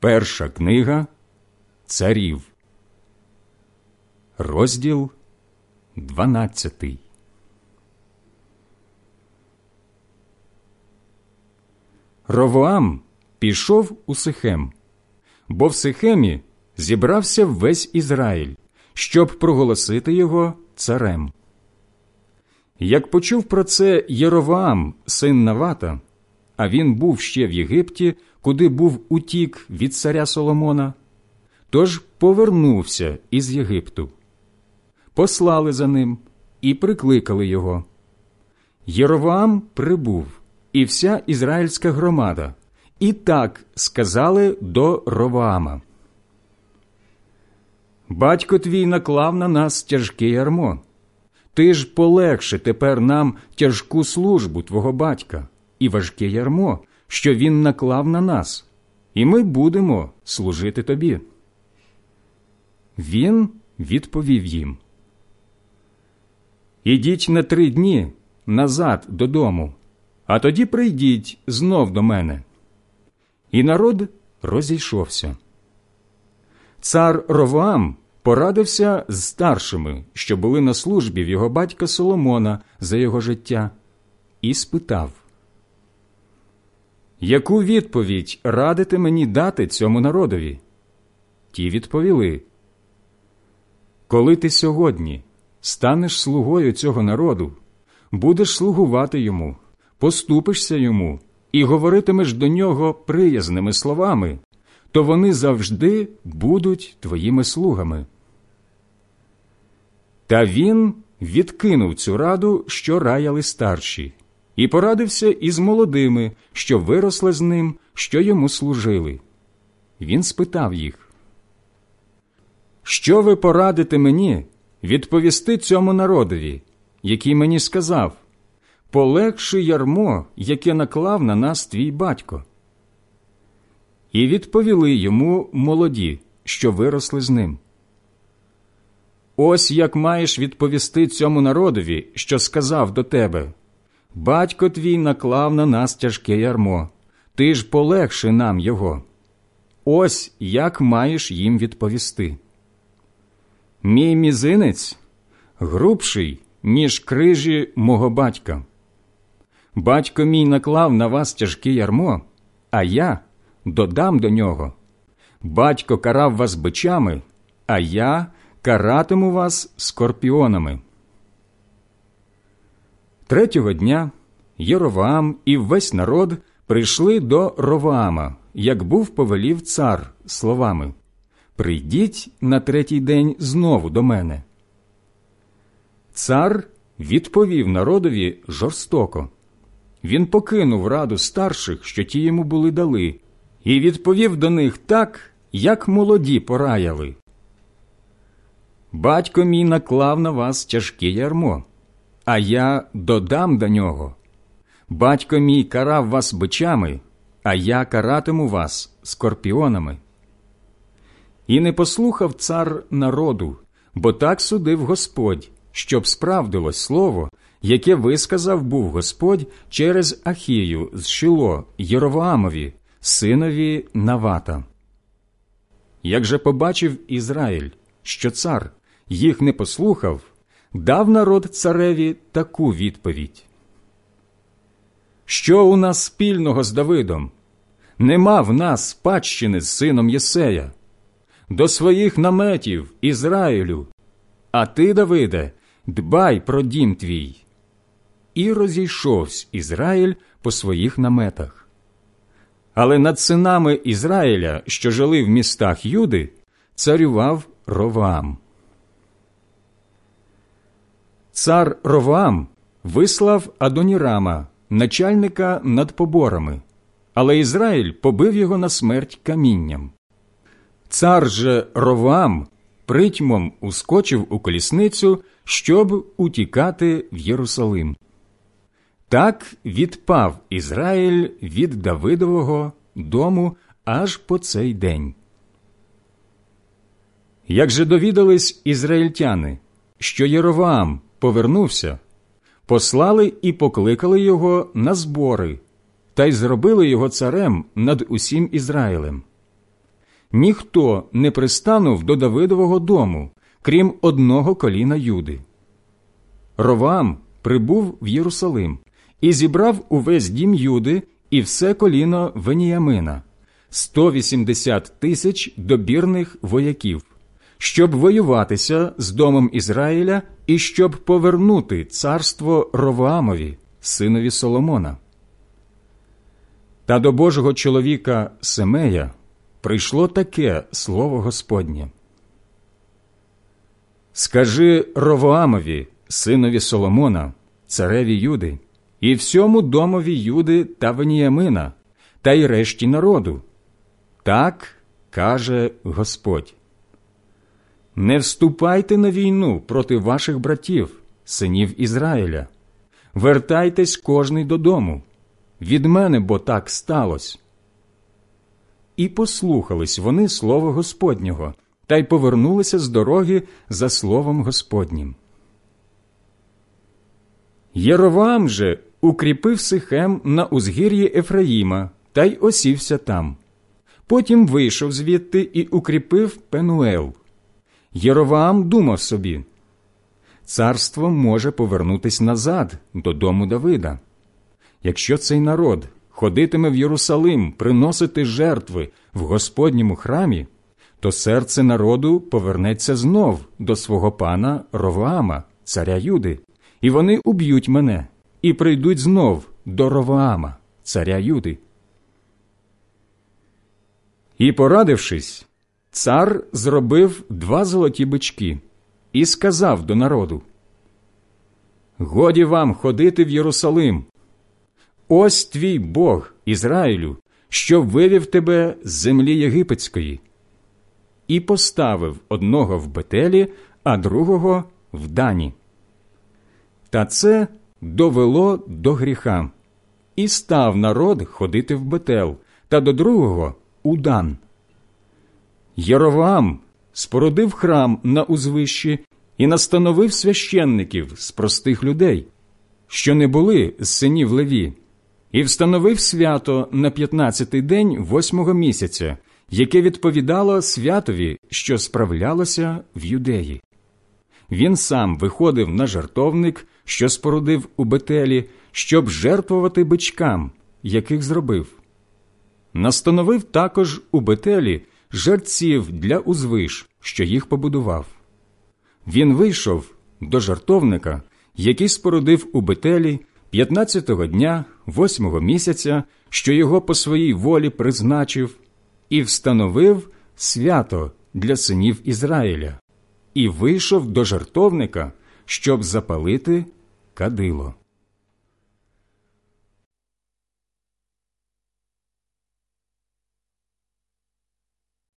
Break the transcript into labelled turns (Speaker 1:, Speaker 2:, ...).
Speaker 1: Перша книга Царів, розділ 12 Ровоам пішов у Сихем, бо в Сихемі зібрався весь Ізраїль, щоб проголосити його царем. Як почув про це Єровоам, син Навата, а він був ще в Єгипті, куди був утік від царя Соломона, тож повернувся із Єгипту. Послали за ним і прикликали його. Єровоам прибув, і вся ізраїльська громада, і так сказали до Ровоама. Батько твій наклав на нас тяжке ярмо. Ти ж полегши тепер нам тяжку службу твого батька і важке ярмо, що він наклав на нас, і ми будемо служити тобі. Він відповів їм. Ідіть на три дні назад додому, а тоді прийдіть знов до мене. І народ розійшовся. Цар Ровоам порадився з старшими, що були на службі в його батька Соломона за його життя, і спитав Яку відповідь радите мені дати цьому народові? Ті відповіли Коли ти сьогодні станеш слугою цього народу, будеш слугувати йому, поступишся йому і говоритимеш до нього приязними словами, то вони завжди будуть твоїми слугами. Та він відкинув цю раду, що раяли старші, і порадився із молодими, що виросли з ним, що йому служили. Він спитав їх, Що ви порадите мені відповісти цьому народові, який мені сказав Полегши ярмо, яке наклав на нас твій батько. І відповіли йому молоді, що виросли з ним. Ось як маєш відповісти цьому народові, що сказав до тебе Батько твій наклав на нас тяжке ярмо, ти ж полегши нам його. Ось як маєш їм відповісти. Мій мізинець грубший, ніж крижі мого батька. Батько мій наклав на вас тяжке ярмо, а я додам до нього. Батько карав вас бичами, а я каратиму вас скорпіонами. Третього дня Єроваам і весь народ прийшли до Роваама, як був повелів цар словами Прийдіть на третій день знову до мене. Цар відповів народові жорстоко. Він покинув раду старших, що ті йому були дали, і відповів до них так, як молоді пораяли. Батько мій наклав на вас тяжке ярмо, а я додам до нього. Батько мій карав вас бичами, а я каратиму вас скорпіонами. І не послухав цар народу, бо так судив Господь, щоб справдилось слово, яке висказав був Господь через Ахію з Шило Єровоамові, синові Навата. Як же побачив Ізраїль, що цар їх не послухав, дав народ цареві таку відповідь. Що у нас спільного з Давидом? Нема в нас спадщини з сином Єсея, до своїх наметів Ізраїлю, а ти, Давиде, дбай про дім твій. І розійшовся Ізраїль по своїх наметах. Але над синами Ізраїля, що жили в містах Юди, царював Ровам. Цар Ровам вислав Адонірама, начальника над поборами, але Ізраїль побив його на смерть камінням. Цар же Ровам притьмом ускочив у колісницю, щоб утікати в Єрусалим. Так відпав Ізраїль від Давидового дому аж по цей день. Як же довідались ізраїльтяни, що Єроваам повернувся, послали і покликали його на збори та й зробили його царем над усім Ізраїлем. ніхто не пристанув до Давидового дому, крім одного коліна Юди. Ровам прибув в Єрусалим і зібрав увесь дім Юди і все коліно Веніямина, 180 тисяч добірних вояків, щоб воюватися з домом Ізраїля і щоб повернути царство Роваамові, синові Соломона. Та до Божого чоловіка Семея прийшло таке слово Господнє. Скажи Ровоамові, синові Соломона, цареві Юди, і всьому домові Юди та Веніямина, та й решті народу. Так каже Господь. Не вступайте на війну проти ваших братів, синів Ізраїля. Вертайтесь кожний додому. Від мене бо так сталося. І послухались вони слова Господнього, та й повернулися з дороги за словом Господнім. Єровам же укріпив Сихем на узгір'ї Ефраїма та й осівся там. Потім вийшов звідти і укріпив Пенуел. Єроваам думав собі царство може повернутись назад додому Давида. Якщо цей народ ходитиме в Єрусалим приносити жертви в Господньому храмі, то серце народу повернеться знов до свого пана Роваама, царя Юди, і вони уб'ють мене і прийдуть знов до Роваама, царя Юди. І, порадившись, цар зробив два золоті бички і сказав до народу Годі вам ходити в Єрусалим. Ось твій Бог, Ізраїлю, що вивів тебе з землі єгипетської, і поставив одного в Бетелі, а другого в Дані. Та це довело до гріха, і став народ ходити в Бетел, та до другого у Дан. Єровам спорудив храм на узвищі і настановив священників з простих людей, що не були з синів Леві, і встановив свято на п'ятнадцятий день восьмого місяця, яке відповідало святові, що справлялося в юдеї. Він сам виходив на жартовник, що спорудив у Бетелі, щоб жертвувати бичкам, яких зробив. Настановив також у Бетелі жерців для узвиш, що їх побудував. Він вийшов до жартовника, який спорудив у Бетелі 15-го дня, восьмого місяця, що його по своїй волі призначив, і встановив свято для синів Ізраїля, і вийшов до жартовника, щоб запалити кадило.